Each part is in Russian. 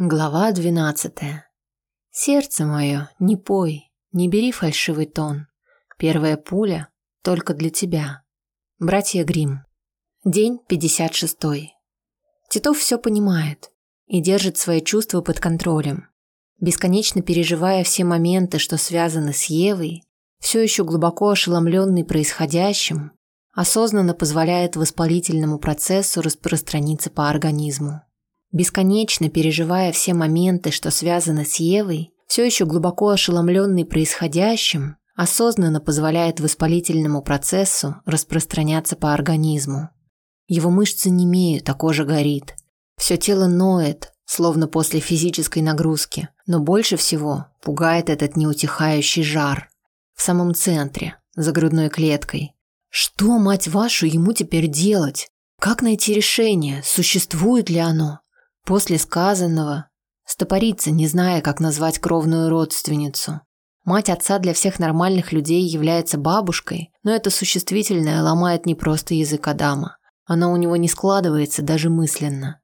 Глава двенадцатая. Сердце мое, не пой, не бери фальшивый тон. Первая пуля только для тебя. Братья Грим. День пятьдесят шестой. Титов все понимает и держит свои чувства под контролем. Бесконечно переживая все моменты, что связаны с Евой, все еще глубоко ошеломленный происходящим, осознанно позволяет воспалительному процессу распространиться по организму. Бесконечно переживая все моменты, что связаны с Евой, все еще глубоко ошеломленный происходящим, осознанно позволяет воспалительному процессу распространяться по организму. Его мышцы немеют, а кожа горит. Все тело ноет, словно после физической нагрузки, но больше всего пугает этот неутихающий жар. В самом центре, за грудной клеткой. Что, мать вашу, ему теперь делать? Как найти решение? Существует ли оно? После сказанного стопорится, не зная, как назвать кровную родственницу. Мать отца для всех нормальных людей является бабушкой, но это существительное ломает не просто язык Адама. Оно у него не складывается даже мысленно.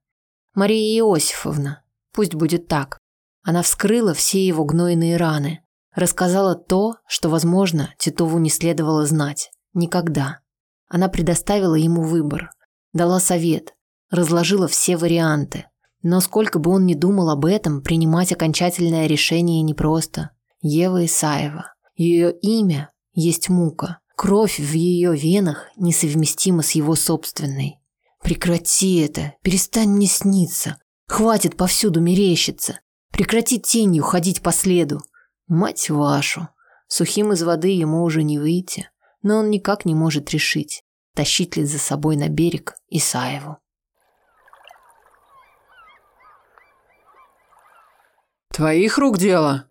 Мария Иосифовна, пусть будет так. Она вскрыла все его гнойные раны, рассказала то, что, возможно, Титову не следовало знать. Никогда. Она предоставила ему выбор, дала совет, разложила все варианты – но сколько бы он ни думал об этом, принимать окончательное решение непросто. Ева Исаева. Ее имя есть мука. Кровь в ее венах несовместима с его собственной. Прекрати это, перестань мне сниться. Хватит повсюду мерещиться. Прекрати тенью ходить по следу. Мать вашу. Сухим из воды ему уже не выйти, но он никак не может решить, тащить ли за собой на берег Исаеву. «Твоих рук дело?»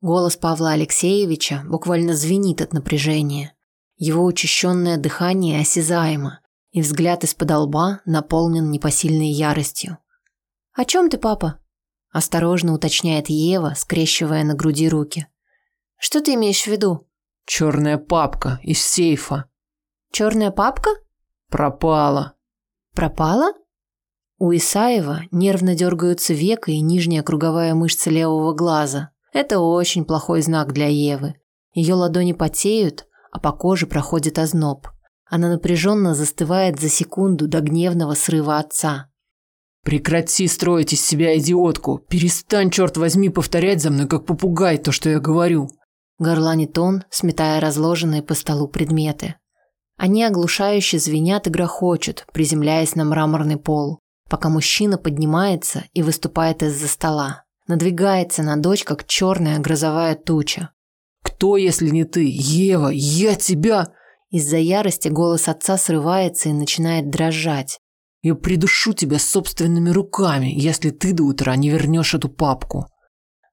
Голос Павла Алексеевича буквально звенит от напряжения. Его учащенное дыхание осязаемо, и взгляд из-под лба наполнен непосильной яростью. «О чем ты, папа?» – осторожно уточняет Ева, скрещивая на груди руки. «Что ты имеешь в виду?» «Черная папка из сейфа». «Черная папка?» «Пропала». «Пропала?» У Исаева нервно дергаются века и нижняя круговая мышца левого глаза. Это очень плохой знак для Евы. Ее ладони потеют, а по коже проходит озноб. Она напряженно застывает за секунду до гневного срыва отца. «Прекрати строить из себя идиотку! Перестань, черт возьми, повторять за мной, как попугай, то, что я говорю!» Горланит он, сметая разложенные по столу предметы. Они оглушающе звенят и грохочут, приземляясь на мраморный пол пока мужчина поднимается и выступает из-за стола. Надвигается на дочь, как черная грозовая туча. «Кто, если не ты? Ева, я тебя...» Из-за ярости голос отца срывается и начинает дрожать. «Я придушу тебя собственными руками, если ты до утра не вернешь эту папку».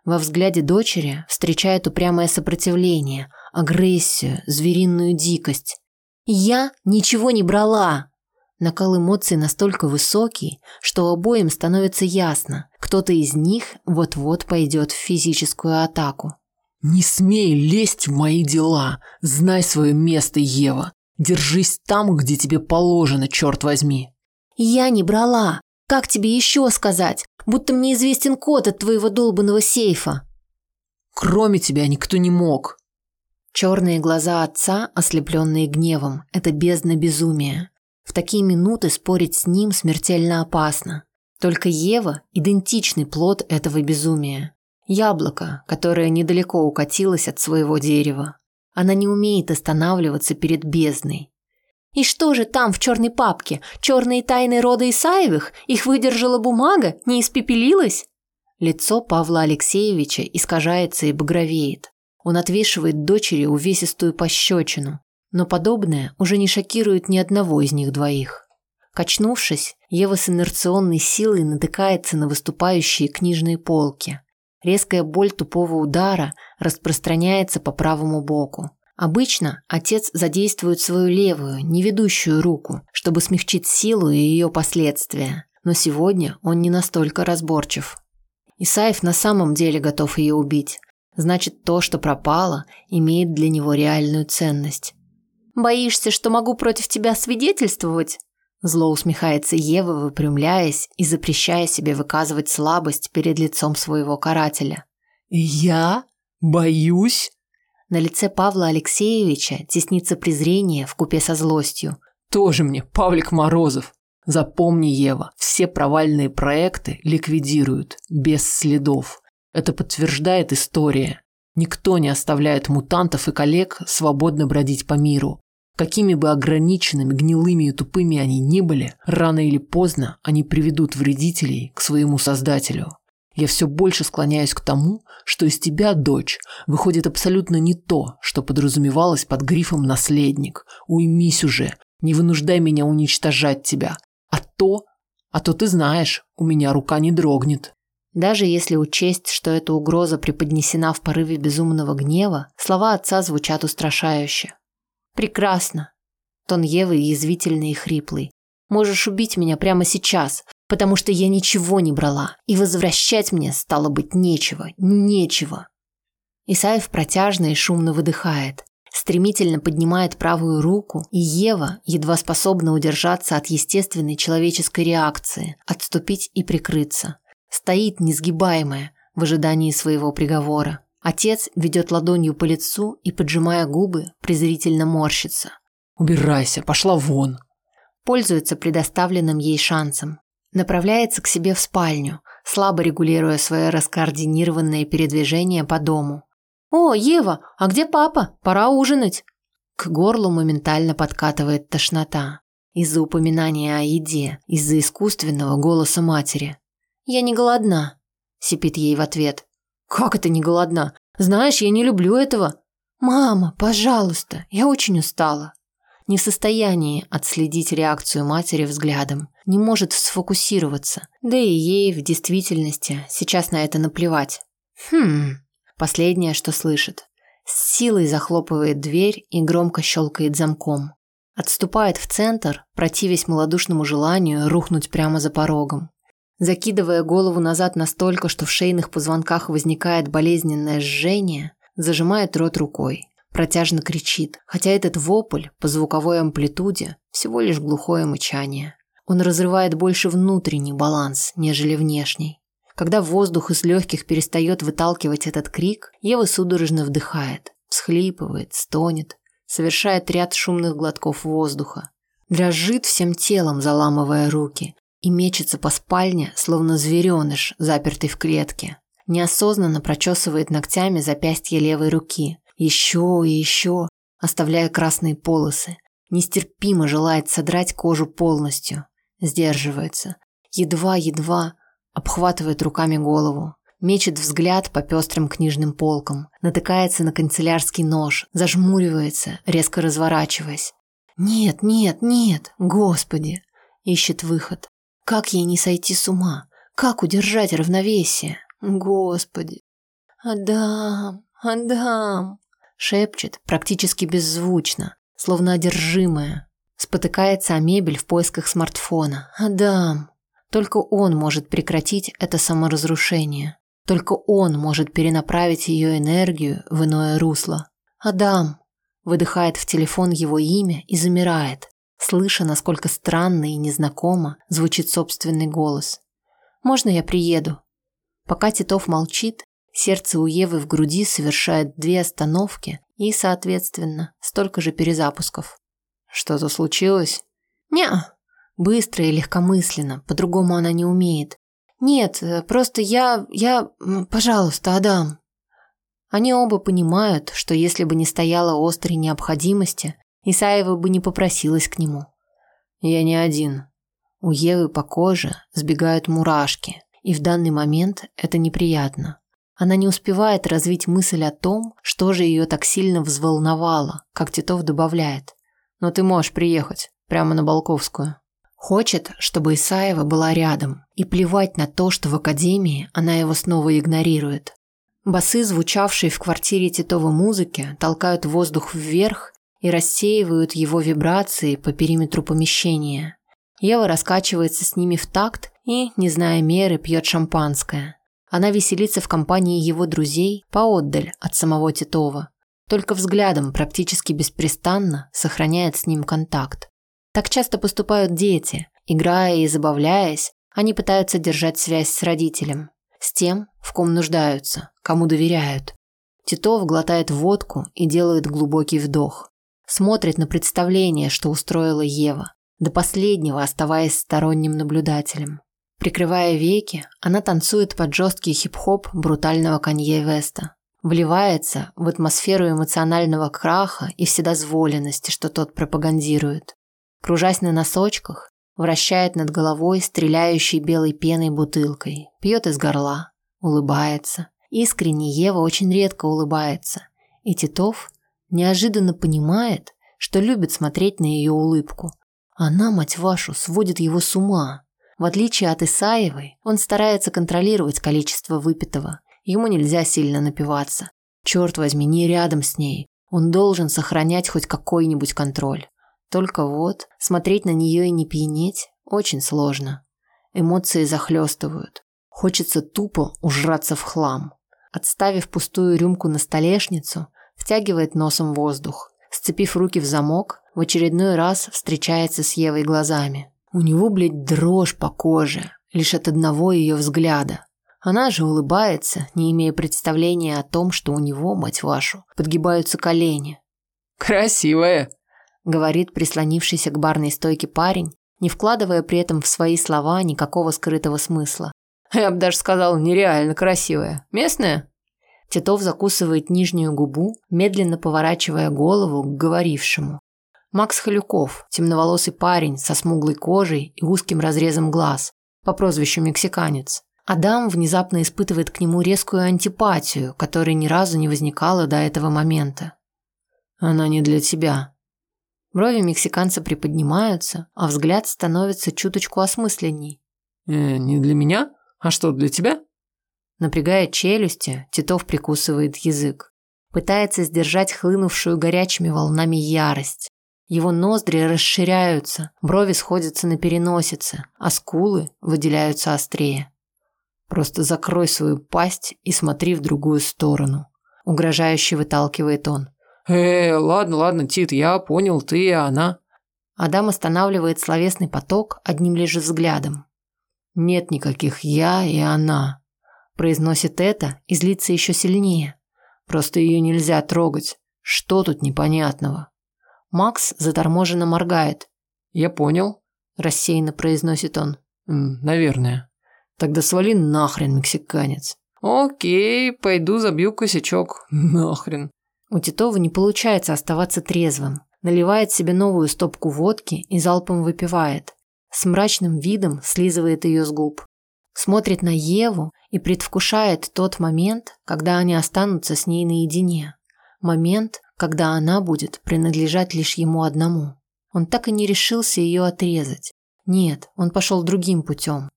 Во взгляде дочери встречает упрямое сопротивление, агрессию, звериную дикость. «Я ничего не брала!» Накал эмоций настолько высокий, что обоим становится ясно, кто-то из них вот-вот пойдет в физическую атаку. «Не смей лезть в мои дела! Знай свое место, Ева! Держись там, где тебе положено, черт возьми!» «Я не брала! Как тебе еще сказать? Будто мне известен код от твоего долбанного сейфа!» «Кроме тебя никто не мог!» Черные глаза отца, ослепленные гневом, это бездна безумия. В такие минуты спорить с ним смертельно опасно. Только Ева – идентичный плод этого безумия. Яблоко, которое недалеко укатилось от своего дерева. Она не умеет останавливаться перед бездной. «И что же там в черной папке? Черные тайны рода Исаевых? Их выдержала бумага? Не испепелилась?» Лицо Павла Алексеевича искажается и багровеет. Он отвешивает дочери увесистую пощечину. Но подобное уже не шокирует ни одного из них двоих. Качнувшись, Ева с инерционной силой натыкается на выступающие книжные полки. Резкая боль тупого удара распространяется по правому боку. Обычно отец задействует свою левую, неведущую руку, чтобы смягчить силу и ее последствия. Но сегодня он не настолько разборчив. Исаев на самом деле готов ее убить. Значит, то, что пропало, имеет для него реальную ценность. Боишься, что могу против тебя свидетельствовать?» Зло усмехается Ева, выпрямляясь и запрещая себе выказывать слабость перед лицом своего карателя. «Я? Боюсь?» На лице Павла Алексеевича теснится презрение в купе со злостью. «Тоже мне Павлик Морозов. Запомни, Ева, все провальные проекты ликвидируют, без следов. Это подтверждает история. Никто не оставляет мутантов и коллег свободно бродить по миру. Какими бы ограниченными, гнилыми и тупыми они ни были, рано или поздно они приведут вредителей к своему создателю. Я все больше склоняюсь к тому, что из тебя, дочь, выходит абсолютно не то, что подразумевалось под грифом «наследник». Уймись уже, не вынуждай меня уничтожать тебя. А то, а то ты знаешь, у меня рука не дрогнет. Даже если учесть, что эта угроза преподнесена в порыве безумного гнева, слова отца звучат устрашающе. Прекрасно. Тон Евы язвительный и хриплый. Можешь убить меня прямо сейчас, потому что я ничего не брала, и возвращать мне стало быть нечего, нечего. Исаев протяжно и шумно выдыхает, стремительно поднимает правую руку, и Ева едва способна удержаться от естественной человеческой реакции, отступить и прикрыться. Стоит несгибаемая в ожидании своего приговора. Отец ведет ладонью по лицу и, поджимая губы, презрительно морщится. «Убирайся, пошла вон!» Пользуется предоставленным ей шансом. Направляется к себе в спальню, слабо регулируя свое раскоординированное передвижение по дому. «О, Ева, а где папа? Пора ужинать!» К горлу моментально подкатывает тошнота. Из-за упоминания о еде, из-за искусственного голоса матери. «Я не голодна», – сипит ей в ответ. «Как это не голодна? Знаешь, я не люблю этого». «Мама, пожалуйста, я очень устала». Не в состоянии отследить реакцию матери взглядом, не может сфокусироваться. Да и ей в действительности сейчас на это наплевать. Хм, последнее, что слышит. С силой захлопывает дверь и громко щелкает замком. Отступает в центр, противясь малодушному желанию рухнуть прямо за порогом. Закидывая голову назад настолько, что в шейных позвонках возникает болезненное жжение, зажимает рот рукой. Протяжно кричит, хотя этот вопль по звуковой амплитуде всего лишь глухое мычание. Он разрывает больше внутренний баланс, нежели внешний. Когда воздух из легких перестает выталкивать этот крик, Ева судорожно вдыхает, всхлипывает, стонет, совершает ряд шумных глотков воздуха. Дрожит всем телом, заламывая руки, и мечется по спальне, словно звереныш, запертый в клетке. Неосознанно прочесывает ногтями запястье левой руки. Еще и еще, оставляя красные полосы. Нестерпимо желает содрать кожу полностью. Сдерживается. Едва-едва обхватывает руками голову. Мечет взгляд по пестрым книжным полкам. Натыкается на канцелярский нож. Зажмуривается, резко разворачиваясь. Нет, нет, нет, господи. Ищет выход. Как ей не сойти с ума? Как удержать равновесие? Господи. Адам, Адам. Шепчет, практически беззвучно, словно одержимая. Спотыкается о мебель в поисках смартфона. Адам. Только он может прекратить это саморазрушение. Только он может перенаправить ее энергию в иное русло. Адам. Выдыхает в телефон его имя и замирает, слыша, насколько странно и незнакомо звучит собственный голос. «Можно я приеду?» Пока Титов молчит, сердце у Евы в груди совершает две остановки и, соответственно, столько же перезапусков. «Что-то случилось?» «Не-а». Быстро и легкомысленно, по-другому она не умеет. «Нет, просто я... я... Пожалуйста, Адам». Они оба понимают, что если бы не стояла острой необходимости, Исаева бы не попросилась к нему. Я не один. У Евы по коже сбегают мурашки, и в данный момент это неприятно. Она не успевает развить мысль о том, что же ее так сильно взволновало, как Титов добавляет. Но ты можешь приехать прямо на Балковскую. Хочет, чтобы Исаева была рядом, и плевать на то, что в академии она его снова игнорирует. Басы, звучавшие в квартире Титова музыки, толкают воздух вверх и рассеивают его вибрации по периметру помещения. Ева раскачивается с ними в такт и, не зная меры, пьет шампанское. Она веселится в компании его друзей поотдаль от самого Титова. Только взглядом практически беспрестанно сохраняет с ним контакт. Так часто поступают дети. Играя и забавляясь, они пытаются держать связь с родителем. С тем, в ком нуждаются, кому доверяют. Титов глотает водку и делает глубокий вдох. Смотрит на представление, что устроила Ева, до последнего оставаясь сторонним наблюдателем. Прикрывая веки, она танцует под жесткий хип-хоп брутального Канье Веста. Вливается в атмосферу эмоционального краха и вседозволенности, что тот пропагандирует. Кружась на носочках, вращает над головой стреляющей белой пеной бутылкой, пьет из горла, улыбается. Искренне Ева очень редко улыбается. И Титов неожиданно понимает, что любит смотреть на ее улыбку. Она, мать вашу, сводит его с ума. В отличие от Исаевой, он старается контролировать количество выпитого. Ему нельзя сильно напиваться. Черт возьми, не рядом с ней. Он должен сохранять хоть какой-нибудь контроль. Только вот, смотреть на нее и не пьянеть очень сложно. Эмоции захлестывают. Хочется тупо ужраться в хлам. Отставив пустую рюмку на столешницу, втягивает носом воздух. Сцепив руки в замок, в очередной раз встречается с Евой глазами. У него, блядь, дрожь по коже, лишь от одного ее взгляда. Она же улыбается, не имея представления о том, что у него, мать вашу, подгибаются колени. «Красивая», — говорит прислонившийся к барной стойке парень, не вкладывая при этом в свои слова никакого скрытого смысла. «Я бы даже сказал, нереально красивая. Местная?» Титов закусывает нижнюю губу, медленно поворачивая голову к говорившему. Макс Халюков, темноволосый парень со смуглой кожей и узким разрезом глаз, по прозвищу Мексиканец. Адам внезапно испытывает к нему резкую антипатию, которая ни разу не возникала до этого момента. «Она не для тебя». Брови мексиканца приподнимаются, а взгляд становится чуточку осмысленней. «Э, «Не для меня? А что, для тебя?» Напрягая челюсти, Титов прикусывает язык. Пытается сдержать хлынувшую горячими волнами ярость. Его ноздри расширяются, брови сходятся на переносице, а скулы выделяются острее. Просто закрой свою пасть и смотри в другую сторону. Угрожающе выталкивает он. Э, ладно, ладно, Тит, я понял, ты и она. Адам останавливает словесный поток одним лишь взглядом. Нет никаких я и она. Произносит это и злится еще сильнее. Просто ее нельзя трогать. Что тут непонятного? Макс заторможенно моргает. «Я понял», – рассеянно произносит он. «Наверное. Тогда свали нахрен, мексиканец». «Окей, пойду забью косячок. Нахрен». У Титова не получается оставаться трезвым. Наливает себе новую стопку водки и залпом выпивает. С мрачным видом слизывает ее с губ. Смотрит на Еву и предвкушает тот момент, когда они останутся с ней наедине. Момент, когда она будет принадлежать лишь ему одному. Он так и не решился ее отрезать. Нет, он пошел другим путем.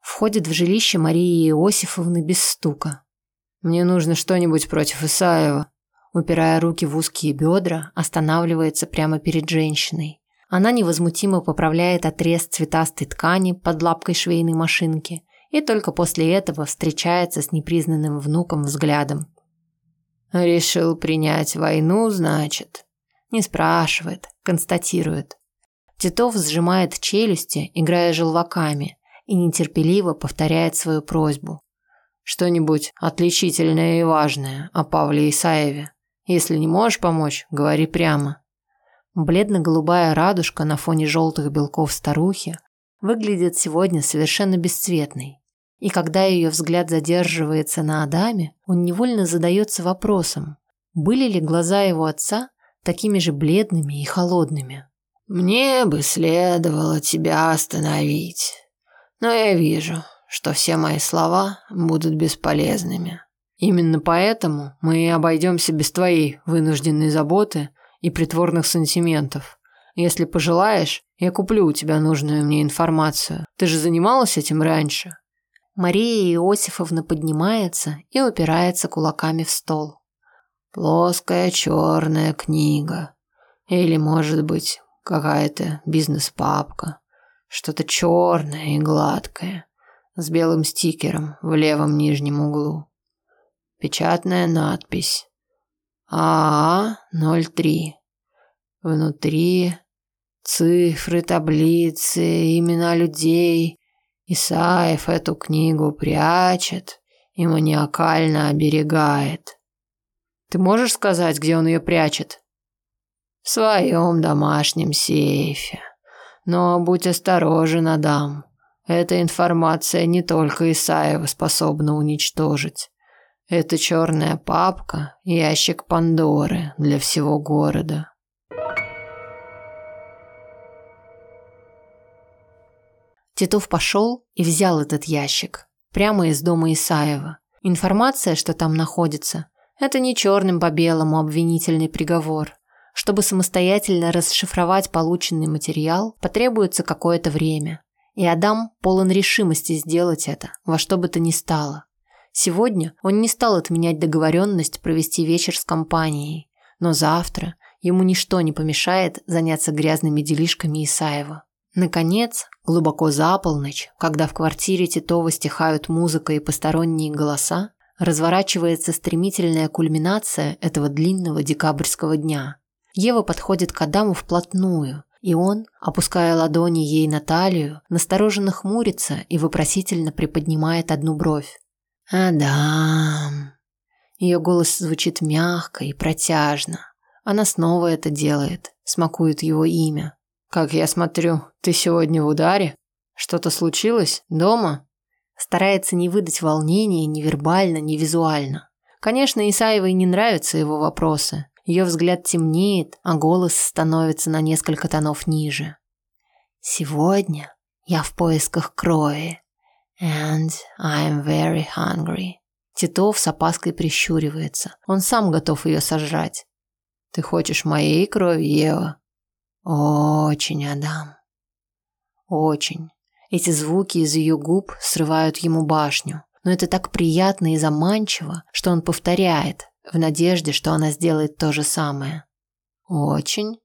Входит в жилище Марии Иосифовны без стука. «Мне нужно что-нибудь против Исаева», упирая руки в узкие бедра, останавливается прямо перед женщиной. Она невозмутимо поправляет отрез цветастой ткани под лапкой швейной машинки и только после этого встречается с непризнанным внуком взглядом. «Решил принять войну, значит?» Не спрашивает, констатирует. Титов сжимает челюсти, играя желваками, и нетерпеливо повторяет свою просьбу. «Что-нибудь отличительное и важное о Павле Исаеве. Если не можешь помочь, говори прямо». Бледно-голубая радужка на фоне желтых белков старухи выглядит сегодня совершенно бесцветной. И когда ее взгляд задерживается на Адаме, он невольно задается вопросом, были ли глаза его отца такими же бледными и холодными. «Мне бы следовало тебя остановить, но я вижу, что все мои слова будут бесполезными. Именно поэтому мы и обойдемся без твоей вынужденной заботы и притворных сантиментов. Если пожелаешь, я куплю у тебя нужную мне информацию. Ты же занималась этим раньше?» Мария Иосифовна поднимается и упирается кулаками в стол. Плоская черная книга. Или, может быть, какая-то бизнес-папка. Что-то черное и гладкое, с белым стикером в левом нижнем углу. Печатная надпись. АА-03. Внутри цифры, таблицы, имена людей. Исаев эту книгу прячет и маниакально оберегает. Ты можешь сказать, где он ее прячет? В своем домашнем сейфе. Но будь осторожен, Адам. Эта информация не только Исаева способна уничтожить. Это черная папка, ящик Пандоры для всего города. Титов пошел и взял этот ящик. Прямо из дома Исаева. Информация, что там находится, это не черным по белому обвинительный приговор. Чтобы самостоятельно расшифровать полученный материал, потребуется какое-то время. И Адам полон решимости сделать это, во что бы то ни стало. Сегодня он не стал отменять договоренность провести вечер с компанией, но завтра ему ничто не помешает заняться грязными делишками Исаева. Наконец, глубоко за полночь, когда в квартире Титова стихают музыка и посторонние голоса, разворачивается стремительная кульминация этого длинного декабрьского дня. Ева подходит к Адаму вплотную, и он, опуская ладони ей на талию, настороженно хмурится и вопросительно приподнимает одну бровь. «Адам!» Ее голос звучит мягко и протяжно. Она снова это делает, смакует его имя. «Как я смотрю, ты сегодня в ударе? Что-то случилось? Дома?» Старается не выдать волнения ни вербально, ни визуально. Конечно, Исаевой не нравятся его вопросы. Ее взгляд темнеет, а голос становится на несколько тонов ниже. «Сегодня я в поисках крови. And I'm very hungry. Титов с опаской прищуривается. Он сам готов ее сожрать. Ты хочешь моей крови, Ева? Очень, Адам. Очень. Эти звуки из ее губ срывают ему башню. Но это так приятно и заманчиво, что он повторяет, в надежде, что она сделает то же самое. Очень,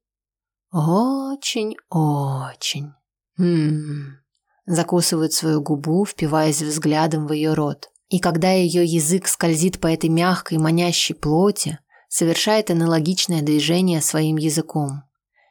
очень, очень. Хм закусывает свою губу, впиваясь взглядом в ее рот. И когда ее язык скользит по этой мягкой, манящей плоти, совершает аналогичное движение своим языком.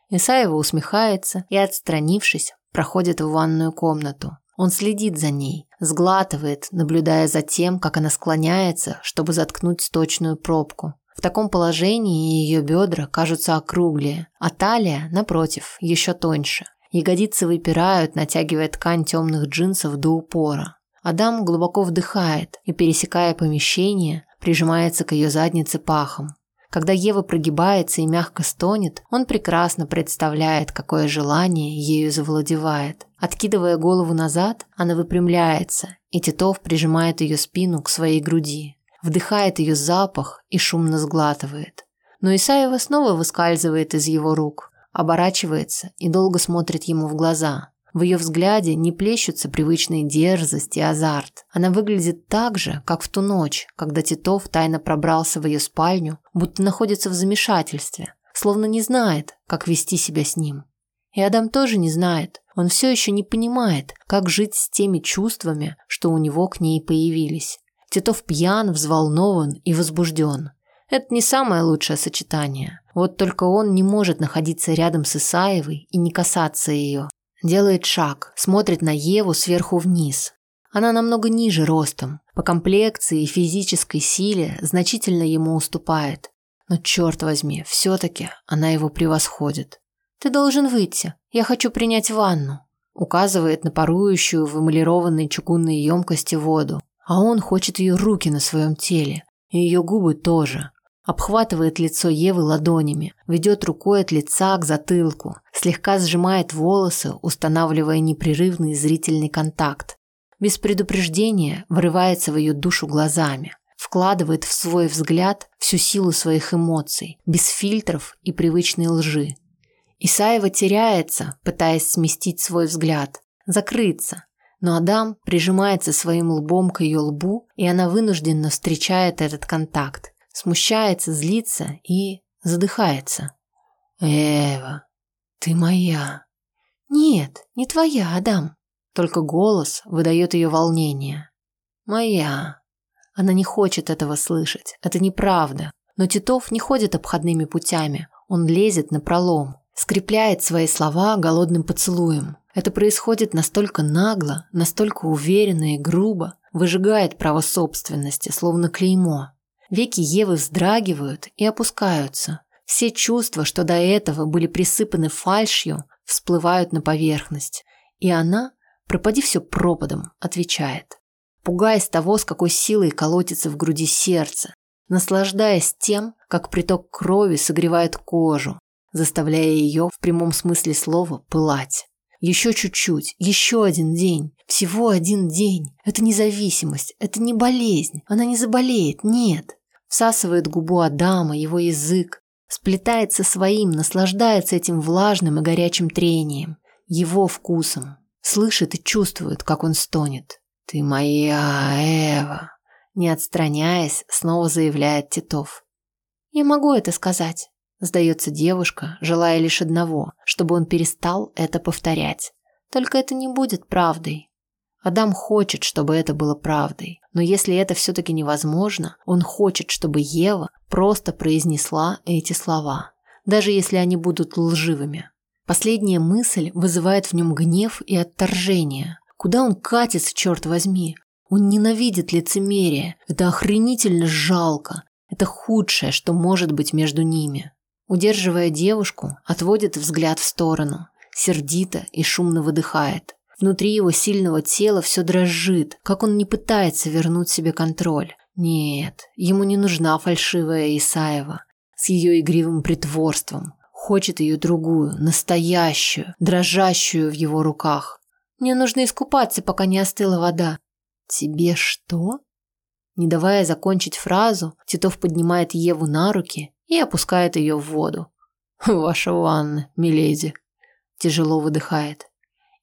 Исаева усмехается и, отстранившись, проходит в ванную комнату. Он следит за ней, сглатывает, наблюдая за тем, как она склоняется, чтобы заткнуть сточную пробку. В таком положении ее бедра кажутся округлее, а талия, напротив, еще тоньше. Ягодицы выпирают, натягивая ткань темных джинсов до упора. Адам глубоко вдыхает и, пересекая помещение, прижимается к ее заднице пахом. Когда Ева прогибается и мягко стонет, он прекрасно представляет, какое желание ею завладевает. Откидывая голову назад, она выпрямляется, и Титов прижимает ее спину к своей груди. Вдыхает ее запах и шумно сглатывает. Но Исаева снова выскальзывает из его рук оборачивается и долго смотрит ему в глаза. В ее взгляде не плещутся привычные дерзость и азарт. Она выглядит так же, как в ту ночь, когда Титов тайно пробрался в ее спальню, будто находится в замешательстве, словно не знает, как вести себя с ним. И Адам тоже не знает. Он все еще не понимает, как жить с теми чувствами, что у него к ней появились. Титов пьян, взволнован и возбужден. Это не самое лучшее сочетание. Вот только он не может находиться рядом с Исаевой и не касаться ее. Делает шаг, смотрит на Еву сверху вниз. Она намного ниже ростом, по комплекции и физической силе значительно ему уступает. Но черт возьми, все-таки она его превосходит. «Ты должен выйти, я хочу принять ванну», указывает на парующую в эмалированной чугунной емкости воду. А он хочет ее руки на своем теле, и ее губы тоже обхватывает лицо Евы ладонями, ведет рукой от лица к затылку, слегка сжимает волосы, устанавливая непрерывный зрительный контакт. Без предупреждения врывается в ее душу глазами, вкладывает в свой взгляд всю силу своих эмоций, без фильтров и привычной лжи. Исаева теряется, пытаясь сместить свой взгляд, закрыться, но Адам прижимается своим лбом к ее лбу, и она вынужденно встречает этот контакт смущается, злится и задыхается. «Эва, ты моя». «Нет, не твоя, Адам». Только голос выдает ее волнение. «Моя». Она не хочет этого слышать. Это неправда. Но Титов не ходит обходными путями, он лезет на пролом, скрепляет свои слова голодным поцелуем. Это происходит настолько нагло, настолько уверенно и грубо, выжигает право собственности, словно клеймо. Веки Евы вздрагивают и опускаются. Все чувства, что до этого были присыпаны фальшью, всплывают на поверхность. И она, пропади все пропадом, отвечает. Пугаясь того, с какой силой колотится в груди сердце, наслаждаясь тем, как приток крови согревает кожу, заставляя ее в прямом смысле слова пылать. Еще чуть-чуть, еще один день, всего один день. Это независимость, это не болезнь, она не заболеет, нет. Всасывает губу Адама, его язык, сплетает со своим, наслаждается этим влажным и горячим трением, его вкусом. Слышит и чувствует, как он стонет. «Ты моя Эва!» Не отстраняясь, снова заявляет Титов. «Я могу это сказать», – сдается девушка, желая лишь одного, чтобы он перестал это повторять. Только это не будет правдой. Адам хочет, чтобы это было правдой, но если это все-таки невозможно, он хочет, чтобы Ева просто произнесла эти слова, даже если они будут лживыми. Последняя мысль вызывает в нем гнев и отторжение. Куда он катится, черт возьми? Он ненавидит лицемерие. Это охренительно жалко. Это худшее, что может быть между ними. Удерживая девушку, отводит взгляд в сторону. Сердито и шумно выдыхает. Внутри его сильного тела все дрожит, как он не пытается вернуть себе контроль. Нет, ему не нужна фальшивая Исаева с ее игривым притворством. Хочет ее другую, настоящую, дрожащую в его руках. Мне нужно искупаться, пока не остыла вода. Тебе что? Не давая закончить фразу, Титов поднимает Еву на руки и опускает ее в воду. Ваша ванна, миледи. Тяжело выдыхает.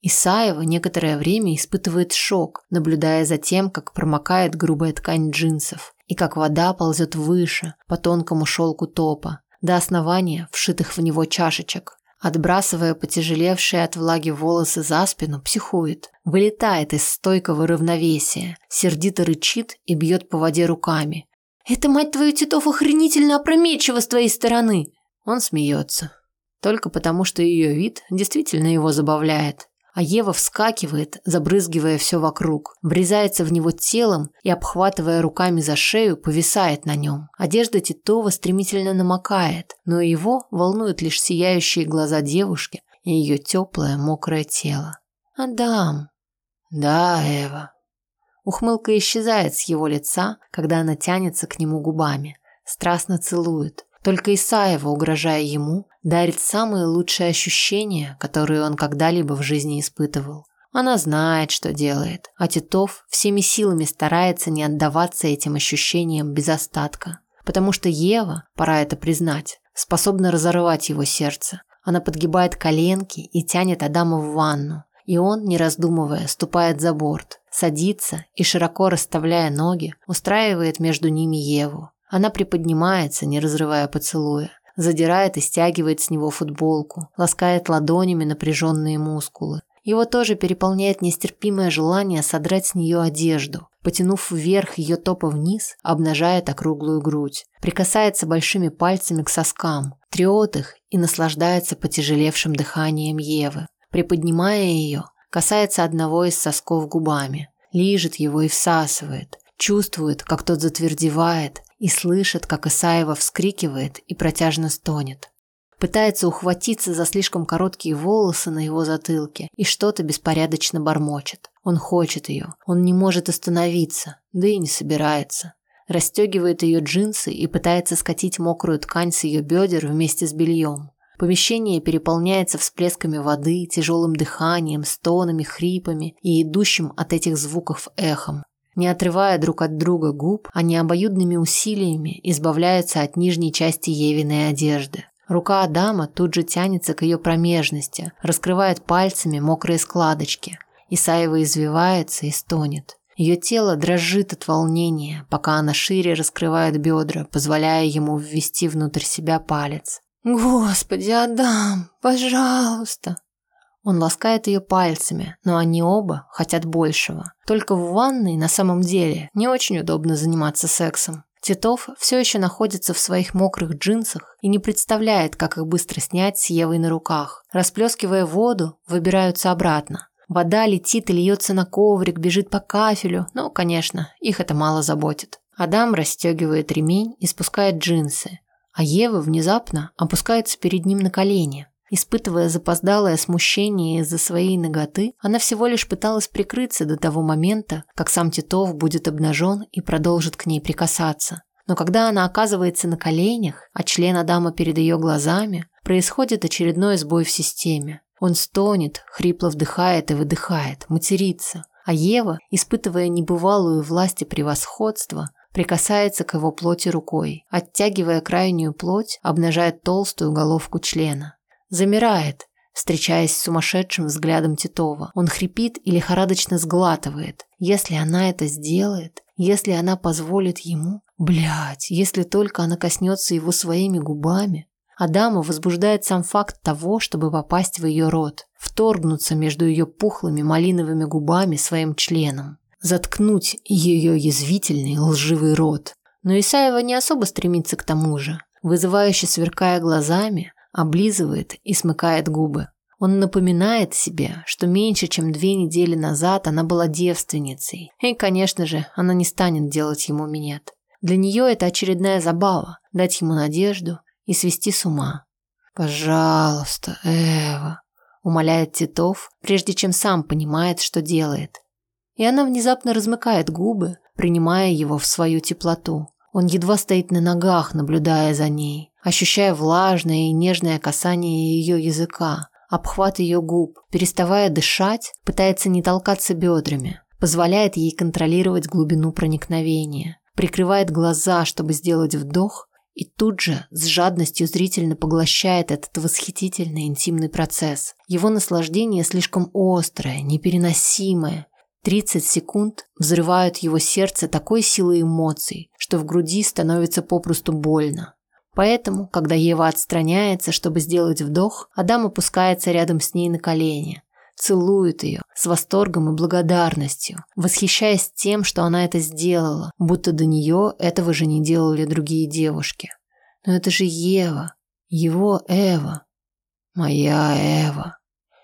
Исаева некоторое время испытывает шок, наблюдая за тем, как промокает грубая ткань джинсов и как вода ползет выше по тонкому шелку топа до основания вшитых в него чашечек. Отбрасывая потяжелевшие от влаги волосы за спину, психует, вылетает из стойкого равновесия, сердито рычит и бьет по воде руками. «Это, мать твою, Титов, охренительно опрометчиво с твоей стороны!» Он смеется. Только потому, что ее вид действительно его забавляет а Ева вскакивает, забрызгивая все вокруг, врезается в него телом и, обхватывая руками за шею, повисает на нем. Одежда Титова стремительно намокает, но его волнуют лишь сияющие глаза девушки и ее теплое мокрое тело. «Адам!» «Да, Эва!» Ухмылка исчезает с его лица, когда она тянется к нему губами, страстно целует. Только Исаева, угрожая ему, дарит самые лучшие ощущения, которые он когда-либо в жизни испытывал. Она знает, что делает, а Титов всеми силами старается не отдаваться этим ощущениям без остатка. Потому что Ева, пора это признать, способна разорвать его сердце. Она подгибает коленки и тянет Адама в ванну. И он, не раздумывая, ступает за борт, садится и, широко расставляя ноги, устраивает между ними Еву. Она приподнимается, не разрывая поцелуя задирает и стягивает с него футболку, ласкает ладонями напряженные мускулы. Его тоже переполняет нестерпимое желание содрать с нее одежду. Потянув вверх ее топа вниз, обнажает округлую грудь. Прикасается большими пальцами к соскам, трет их и наслаждается потяжелевшим дыханием Евы. Приподнимая ее, касается одного из сосков губами, лижет его и всасывает. Чувствует, как тот затвердевает, и слышит, как Исаева вскрикивает и протяжно стонет. Пытается ухватиться за слишком короткие волосы на его затылке и что-то беспорядочно бормочет. Он хочет ее, он не может остановиться, да и не собирается. Расстегивает ее джинсы и пытается скатить мокрую ткань с ее бедер вместе с бельем. Помещение переполняется всплесками воды, тяжелым дыханием, стонами, хрипами и идущим от этих звуков эхом. Не отрывая друг от друга губ, они обоюдными усилиями избавляются от нижней части Евиной одежды. Рука Адама тут же тянется к ее промежности, раскрывает пальцами мокрые складочки. Исаева извивается и стонет. Ее тело дрожит от волнения, пока она шире раскрывает бедра, позволяя ему ввести внутрь себя палец. «Господи, Адам, пожалуйста!» Он ласкает ее пальцами, но они оба хотят большего. Только в ванной на самом деле не очень удобно заниматься сексом. Титов все еще находится в своих мокрых джинсах и не представляет, как их быстро снять с Евой на руках. Расплескивая воду, выбираются обратно. Вода летит и льется на коврик, бежит по кафелю, но, конечно, их это мало заботит. Адам расстегивает ремень и спускает джинсы, а Ева внезапно опускается перед ним на колени. Испытывая запоздалое смущение из-за своей ноготы, она всего лишь пыталась прикрыться до того момента, как сам Титов будет обнажен и продолжит к ней прикасаться. Но когда она оказывается на коленях, а член Адама перед ее глазами, происходит очередной сбой в системе. Он стонет, хрипло вдыхает и выдыхает, матерится. А Ева, испытывая небывалую власть и превосходство, прикасается к его плоти рукой, оттягивая крайнюю плоть, обнажает толстую головку члена. Замирает, встречаясь с сумасшедшим взглядом Титова. Он хрипит и лихорадочно сглатывает. Если она это сделает, если она позволит ему, блядь, если только она коснется его своими губами. Адама возбуждает сам факт того, чтобы попасть в ее рот, вторгнуться между ее пухлыми малиновыми губами своим членом, заткнуть ее язвительный лживый рот. Но Исаева не особо стремится к тому же. Вызывающе сверкая глазами, облизывает и смыкает губы. Он напоминает себе, что меньше чем две недели назад она была девственницей. И, конечно же, она не станет делать ему минет. Для нее это очередная забава – дать ему надежду и свести с ума. «Пожалуйста, Эва», – умоляет Титов, прежде чем сам понимает, что делает. И она внезапно размыкает губы, принимая его в свою теплоту. Он едва стоит на ногах, наблюдая за ней ощущая влажное и нежное касание ее языка, обхват ее губ, переставая дышать, пытается не толкаться бедрами, позволяет ей контролировать глубину проникновения, прикрывает глаза, чтобы сделать вдох, и тут же с жадностью зрительно поглощает этот восхитительный интимный процесс. Его наслаждение слишком острое, непереносимое. 30 секунд взрывают его сердце такой силой эмоций, что в груди становится попросту больно. Поэтому, когда Ева отстраняется, чтобы сделать вдох, Адам опускается рядом с ней на колени, целует ее с восторгом и благодарностью, восхищаясь тем, что она это сделала, будто до нее этого же не делали другие девушки. Но это же Ева, его Эва, моя Эва.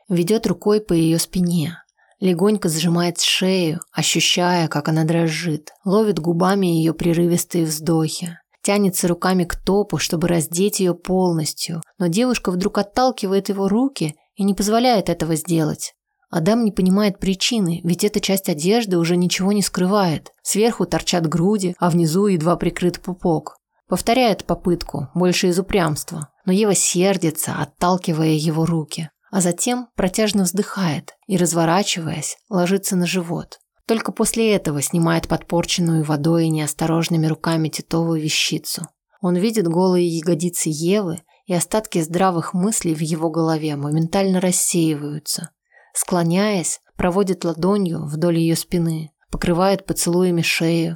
Ведет рукой по ее спине, легонько сжимает шею, ощущая, как она дрожит, ловит губами ее прерывистые вздохи тянется руками к топу, чтобы раздеть ее полностью, но девушка вдруг отталкивает его руки и не позволяет этого сделать. Адам не понимает причины, ведь эта часть одежды уже ничего не скрывает. Сверху торчат груди, а внизу едва прикрыт пупок. Повторяет попытку, больше из упрямства, но Ева сердится, отталкивая его руки, а затем протяжно вздыхает и, разворачиваясь, ложится на живот. Только после этого снимает подпорченную водой и неосторожными руками титовую вещицу. Он видит голые ягодицы Евы, и остатки здравых мыслей в его голове моментально рассеиваются. Склоняясь, проводит ладонью вдоль ее спины, покрывает поцелуями шею,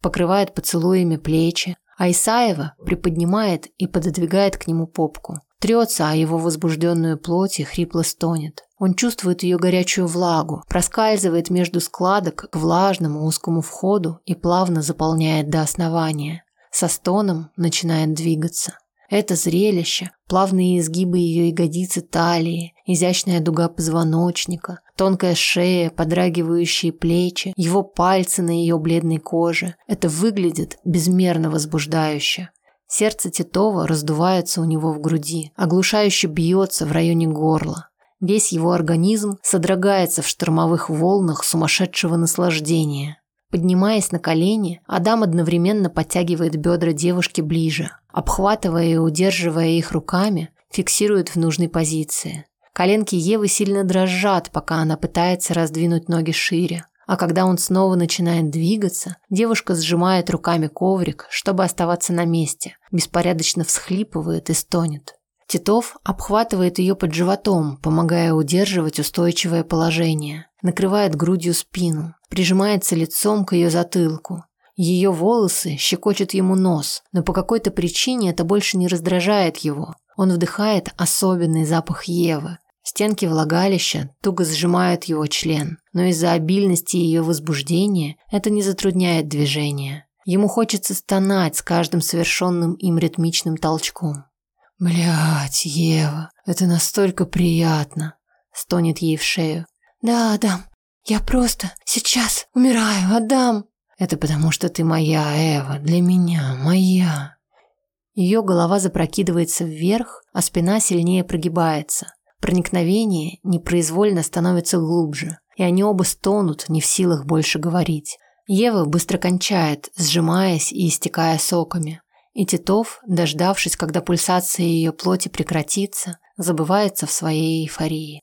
покрывает поцелуями плечи, а Исаева приподнимает и пододвигает к нему попку. Трется о его возбужденную плоть и хрипло стонет. Он чувствует ее горячую влагу, проскальзывает между складок к влажному узкому входу и плавно заполняет до основания. Со стоном начинает двигаться. Это зрелище, плавные изгибы ее ягодицы талии, изящная дуга позвоночника, тонкая шея, подрагивающие плечи, его пальцы на ее бледной коже. Это выглядит безмерно возбуждающе. Сердце Титова раздувается у него в груди, оглушающе бьется в районе горла. Весь его организм содрогается в штормовых волнах сумасшедшего наслаждения. Поднимаясь на колени, Адам одновременно подтягивает бедра девушки ближе, обхватывая и удерживая их руками, фиксирует в нужной позиции. Коленки Евы сильно дрожат, пока она пытается раздвинуть ноги шире. А когда он снова начинает двигаться, девушка сжимает руками коврик, чтобы оставаться на месте, беспорядочно всхлипывает и стонет. Титов обхватывает ее под животом, помогая удерживать устойчивое положение. Накрывает грудью спину, прижимается лицом к ее затылку. Ее волосы щекочут ему нос, но по какой-то причине это больше не раздражает его. Он вдыхает особенный запах Евы. Стенки влагалища туго сжимают его член, но из-за обильности ее возбуждения это не затрудняет движение. Ему хочется стонать с каждым совершенным им ритмичным толчком. Блять, Ева, это настолько приятно, стонет ей в шею. Да, Адам, я просто сейчас умираю, Адам. Это потому, что ты моя, Эва, для меня, моя. Ее голова запрокидывается вверх, а спина сильнее прогибается. Проникновение непроизвольно становится глубже, и они оба стонут, не в силах больше говорить. Ева быстро кончает, сжимаясь и истекая соками. И Титов, дождавшись, когда пульсация ее плоти прекратится, забывается в своей эйфории.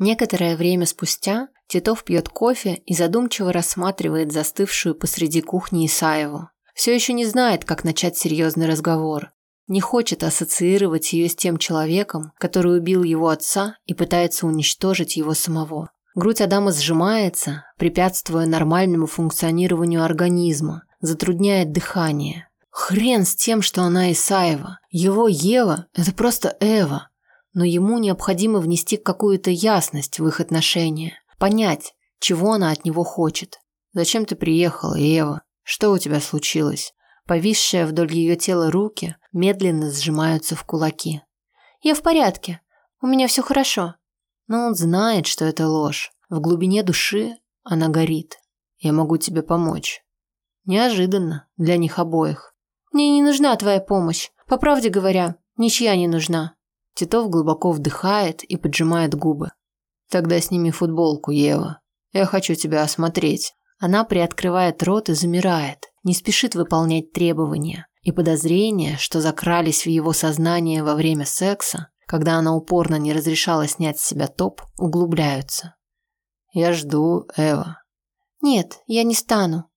Некоторое время спустя Титов пьет кофе и задумчиво рассматривает застывшую посреди кухни Исаеву. Все еще не знает, как начать серьезный разговор. Не хочет ассоциировать ее с тем человеком, который убил его отца и пытается уничтожить его самого. Грудь Адама сжимается, препятствуя нормальному функционированию организма, затрудняет дыхание. Хрен с тем, что она Исаева. Его Ева – это просто Эва. Но ему необходимо внести какую-то ясность в их отношения. Понять, чего она от него хочет. «Зачем ты приехала, Ева? Что у тебя случилось?» Повисшие вдоль ее тела руки медленно сжимаются в кулаки. «Я в порядке. У меня все хорошо». Но он знает, что это ложь. В глубине души она горит. «Я могу тебе помочь». Неожиданно для них обоих. «Мне не нужна твоя помощь. По правде говоря, ничья не нужна». Титов глубоко вдыхает и поджимает губы. «Тогда сними футболку, Ева. Я хочу тебя осмотреть». Она приоткрывает рот и замирает, не спешит выполнять требования и подозрения, что закрались в его сознание во время секса, когда она упорно не разрешала снять с себя топ, углубляются. «Я жду, Эва». «Нет, я не стану».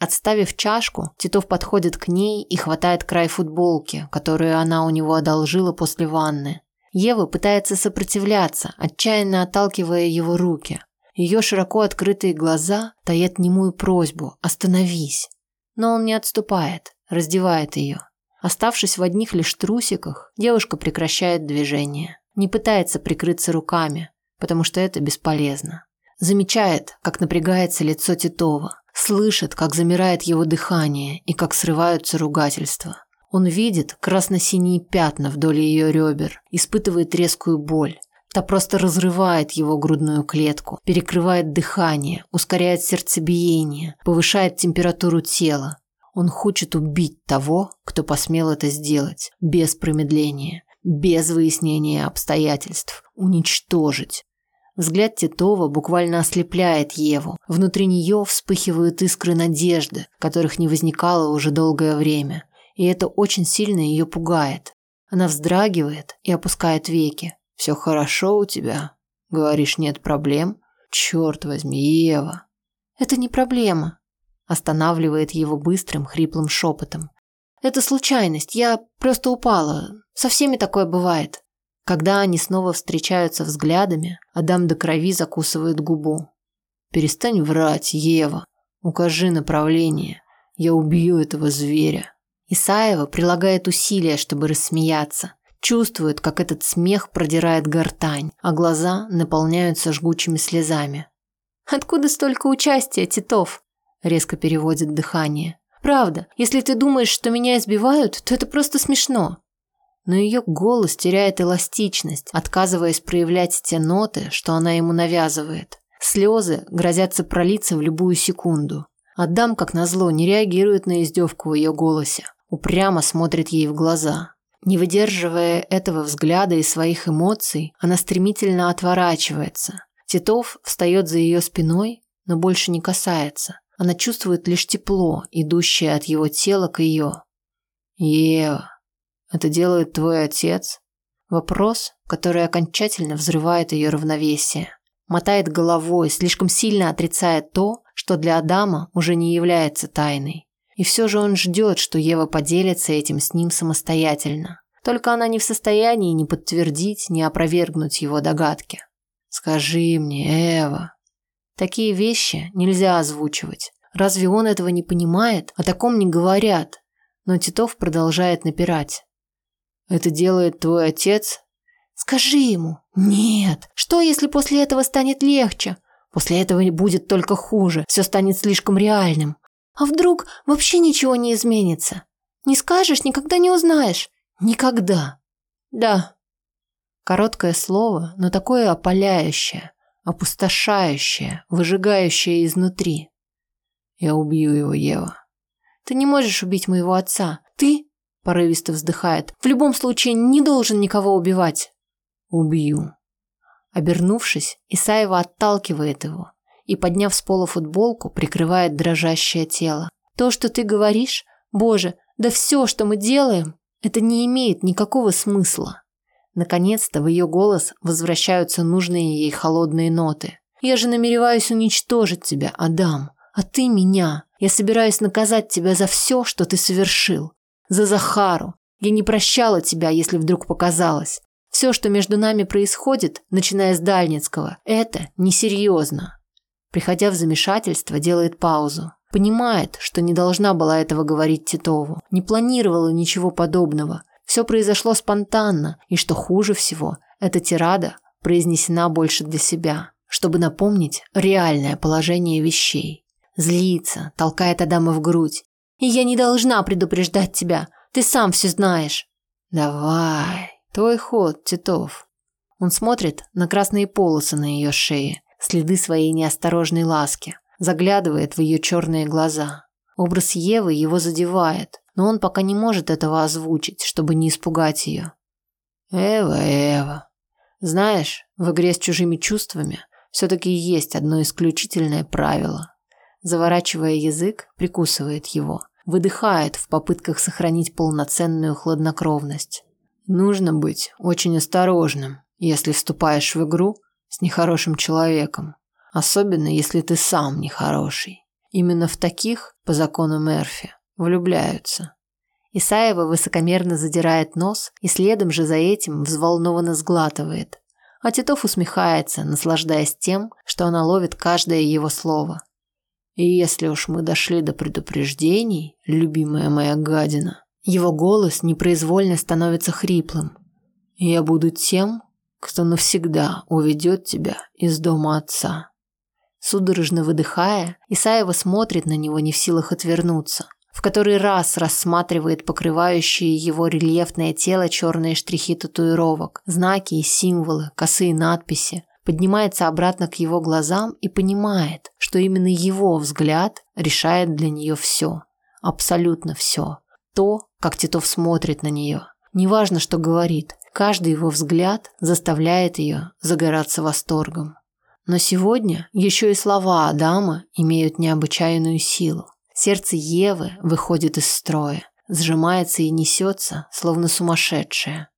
Отставив чашку, Титов подходит к ней и хватает край футболки, которую она у него одолжила после ванны. Ева пытается сопротивляться, отчаянно отталкивая его руки. Ее широко открытые глаза таят немую просьбу «Остановись». Но он не отступает, раздевает ее. Оставшись в одних лишь трусиках, девушка прекращает движение. Не пытается прикрыться руками, потому что это бесполезно. Замечает, как напрягается лицо Титова. Слышит, как замирает его дыхание и как срываются ругательства. Он видит красно-синие пятна вдоль ее ребер, испытывает резкую боль. Та просто разрывает его грудную клетку, перекрывает дыхание, ускоряет сердцебиение, повышает температуру тела. Он хочет убить того, кто посмел это сделать, без промедления, без выяснения обстоятельств, уничтожить. Взгляд Титова буквально ослепляет Еву. Внутри нее вспыхивают искры надежды, которых не возникало уже долгое время. И это очень сильно ее пугает. Она вздрагивает и опускает веки. Все хорошо у тебя? Говоришь, нет проблем? Черт возьми, Ева. Это не проблема. Останавливает его быстрым, хриплым шепотом. Это случайность, я просто упала. Со всеми такое бывает. Когда они снова встречаются взглядами, Адам до крови закусывает губу. Перестань врать, Ева. Укажи направление. Я убью этого зверя. Исаева прилагает усилия, чтобы рассмеяться, Чувствует, как этот смех продирает гортань, а глаза наполняются жгучими слезами. «Откуда столько участия, Титов?» Резко переводит дыхание. «Правда, если ты думаешь, что меня избивают, то это просто смешно». Но ее голос теряет эластичность, отказываясь проявлять те ноты, что она ему навязывает. Слезы грозятся пролиться в любую секунду. Адам, как назло, не реагирует на издевку в ее голосе. Упрямо смотрит ей в глаза. Не выдерживая этого взгляда и своих эмоций, она стремительно отворачивается. Титов встает за ее спиной, но больше не касается. Она чувствует лишь тепло, идущее от его тела к ее. «Ева, это делает твой отец?» Вопрос, который окончательно взрывает ее равновесие. Мотает головой, слишком сильно отрицая то, что для Адама уже не является тайной. И все же он ждет, что Ева поделится этим с ним самостоятельно. Только она не в состоянии ни подтвердить, ни опровергнуть его догадки. «Скажи мне, Эва». Такие вещи нельзя озвучивать. Разве он этого не понимает? О таком не говорят. Но Титов продолжает напирать. «Это делает твой отец?» «Скажи ему». «Нет. Что, если после этого станет легче? После этого будет только хуже, все станет слишком реальным. А вдруг вообще ничего не изменится? Не скажешь, никогда не узнаешь. Никогда. Да. Короткое слово, но такое опаляющее, опустошающее, выжигающее изнутри. Я убью его, Ева. Ты не можешь убить моего отца. Ты, порывисто вздыхает, в любом случае не должен никого убивать. Убью. Обернувшись, Исаева отталкивает его и, подняв с пола футболку, прикрывает дрожащее тело. То, что ты говоришь, Боже, да все, что мы делаем, это не имеет никакого смысла. Наконец-то в ее голос возвращаются нужные ей холодные ноты. Я же намереваюсь уничтожить тебя, Адам, а ты меня. Я собираюсь наказать тебя за все, что ты совершил. За Захару. Я не прощала тебя, если вдруг показалось. Все, что между нами происходит, начиная с Дальницкого, это несерьезно. Приходя в замешательство, делает паузу. Понимает, что не должна была этого говорить Титову. Не планировала ничего подобного. Все произошло спонтанно, и что хуже всего, эта тирада произнесена больше для себя, чтобы напомнить реальное положение вещей. Злится, толкает Адама в грудь. «И я не должна предупреждать тебя. Ты сам все знаешь». «Давай, твой ход, Титов». Он смотрит на красные полосы на ее шее, следы своей неосторожной ласки, заглядывает в ее черные глаза. Образ Евы его задевает, но он пока не может этого озвучить, чтобы не испугать ее. «Эва, Эва, знаешь, в игре с чужими чувствами все-таки есть одно исключительное правило. Заворачивая язык, прикусывает его, выдыхает в попытках сохранить полноценную хладнокровность. Нужно быть очень осторожным, если вступаешь в игру с нехорошим человеком, особенно если ты сам нехороший. Именно в таких, по закону Мерфи, влюбляются. Исаева высокомерно задирает нос и следом же за этим взволнованно сглатывает. А Титов усмехается, наслаждаясь тем, что она ловит каждое его слово. И если уж мы дошли до предупреждений, любимая моя гадина, его голос непроизвольно становится хриплым. Я буду тем, кто навсегда уведет тебя из дома отца. Судорожно выдыхая, Исаева смотрит на него не в силах отвернуться. В который раз рассматривает покрывающие его рельефное тело черные штрихи татуировок, знаки и символы, косые надписи, поднимается обратно к его глазам и понимает, что именно его взгляд решает для нее все. Абсолютно все. То, как Титов смотрит на нее. Неважно, что говорит, каждый его взгляд заставляет ее загораться восторгом. Но сегодня еще и слова Адама имеют необычайную силу. Сердце Евы выходит из строя, сжимается и несется, словно сумасшедшее.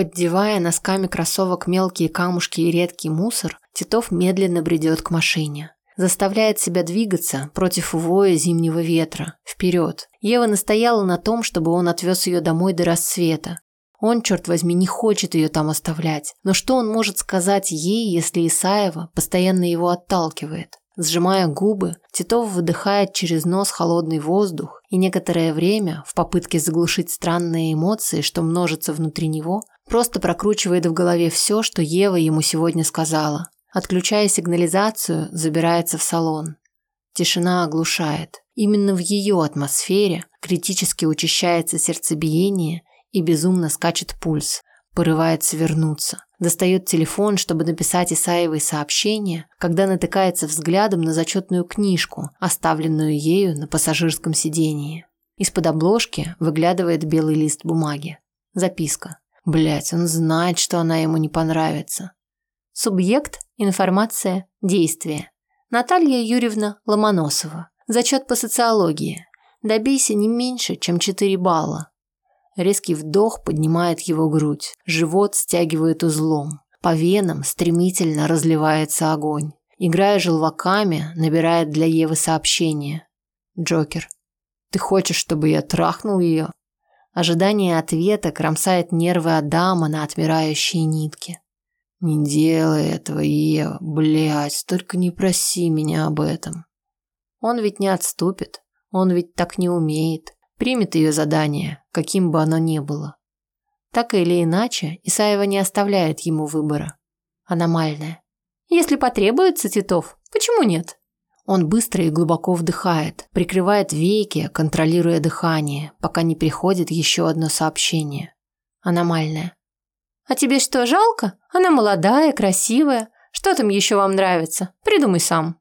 Поддевая носками кроссовок мелкие камушки и редкий мусор, Титов медленно бредет к машине. Заставляет себя двигаться против воя зимнего ветра. Вперед. Ева настояла на том, чтобы он отвез ее домой до рассвета. Он, черт возьми, не хочет ее там оставлять. Но что он может сказать ей, если Исаева постоянно его отталкивает? Сжимая губы, Титов выдыхает через нос холодный воздух и некоторое время, в попытке заглушить странные эмоции, что множатся внутри него, просто прокручивает в голове все, что Ева ему сегодня сказала. Отключая сигнализацию, забирается в салон. Тишина оглушает. Именно в ее атмосфере критически учащается сердцебиение и безумно скачет пульс, порывается вернуться. Достает телефон, чтобы написать Исаевой сообщение, когда натыкается взглядом на зачетную книжку, оставленную ею на пассажирском сидении. Из-под обложки выглядывает белый лист бумаги. Записка. Блять, он знает, что она ему не понравится. Субъект, информация, действие. Наталья Юрьевна Ломоносова. Зачет по социологии. Добейся не меньше, чем 4 балла. Резкий вдох поднимает его грудь. Живот стягивает узлом. По венам стремительно разливается огонь. Играя желваками, набирает для Евы сообщение. Джокер. Ты хочешь, чтобы я трахнул ее? Ожидание ответа кромсает нервы Адама на отмирающие нитки. Не делай этого, Ева, блядь, только не проси меня об этом. Он ведь не отступит. Он ведь так не умеет примет ее задание, каким бы оно ни было. Так или иначе, Исаева не оставляет ему выбора. Аномальная. Если потребуется Титов, почему нет? Он быстро и глубоко вдыхает, прикрывает веки, контролируя дыхание, пока не приходит еще одно сообщение. Аномальная. А тебе что, жалко? Она молодая, красивая. Что там еще вам нравится? Придумай сам.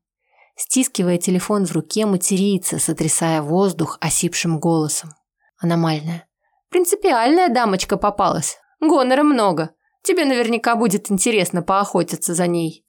Стискивая телефон в руке, матерится, сотрясая воздух осипшим голосом. Аномальная. Принципиальная дамочка попалась. Гонора много. Тебе наверняка будет интересно поохотиться за ней.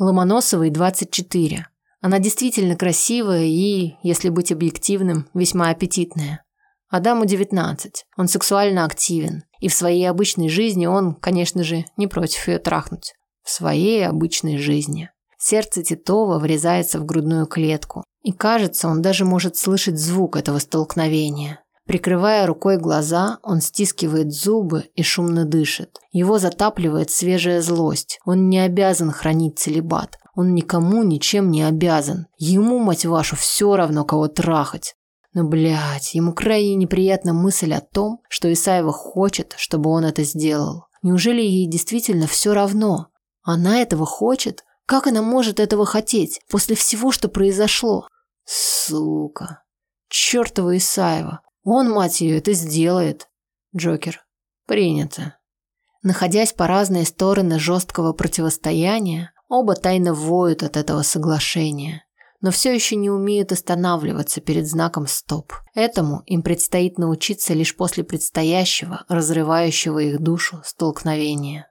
Ломоносовой 24. Она действительно красивая и, если быть объективным, весьма аппетитная. Адаму 19. Он сексуально активен. И в своей обычной жизни он, конечно же, не против ее трахнуть. В своей обычной жизни. Сердце Титова врезается в грудную клетку. И кажется, он даже может слышать звук этого столкновения. Прикрывая рукой глаза, он стискивает зубы и шумно дышит. Его затапливает свежая злость. Он не обязан хранить целебат. Он никому ничем не обязан. Ему, мать вашу, все равно кого трахать. Но, блядь, ему крайне неприятна мысль о том, что Исаева хочет, чтобы он это сделал. Неужели ей действительно все равно? Она этого хочет? Как она может этого хотеть после всего, что произошло? Сука. Чёртова Исаева. Он, мать ее, это сделает. Джокер. Принято. Находясь по разные стороны жесткого противостояния, Оба тайно воют от этого соглашения, но все еще не умеют останавливаться перед знаком «стоп». Этому им предстоит научиться лишь после предстоящего, разрывающего их душу, столкновения.